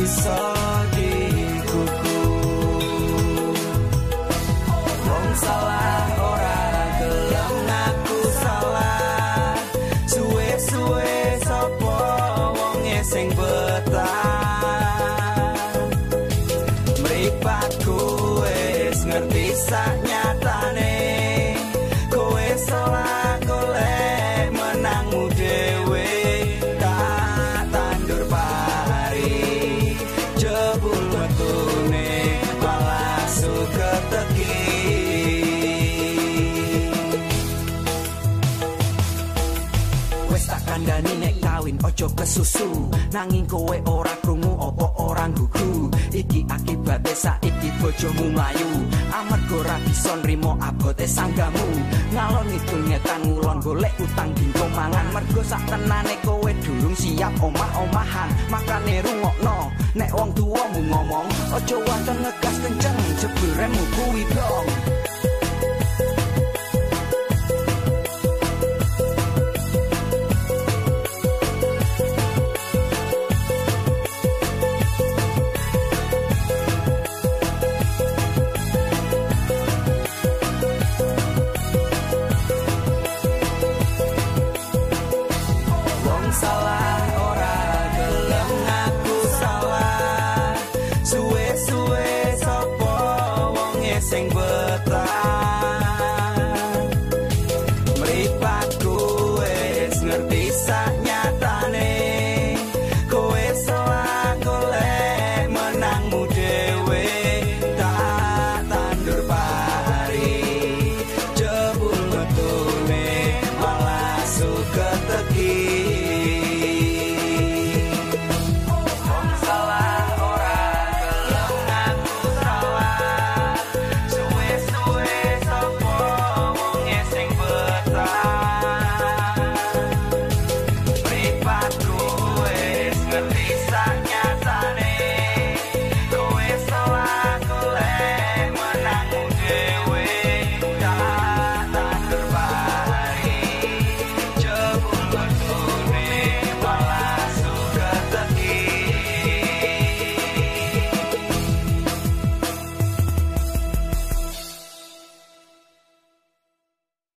iso dikuku wong salah ora gelem ngaku salah. Suwe-suwe sapa wonge sing nyatane. Kowe salah golek menangmu dhewe jebul wetune malah suka teki. Wes tak kandani nek kawin ojo kesusu nanging kowe ora krungu apa orang gugu. Iki akibate saiki bojomu mlayu amarga ora bisa nrimo abote sanggamu. Ngalon ngidul ngetan ngulon golek utang dingko mangan mergo sak tenane kowe durung siap omah-omahan. Makane rungokno nek wong tuwamu ngomong ojo wonten ngegas kenceng jebul remmu kuwi dong sing betah.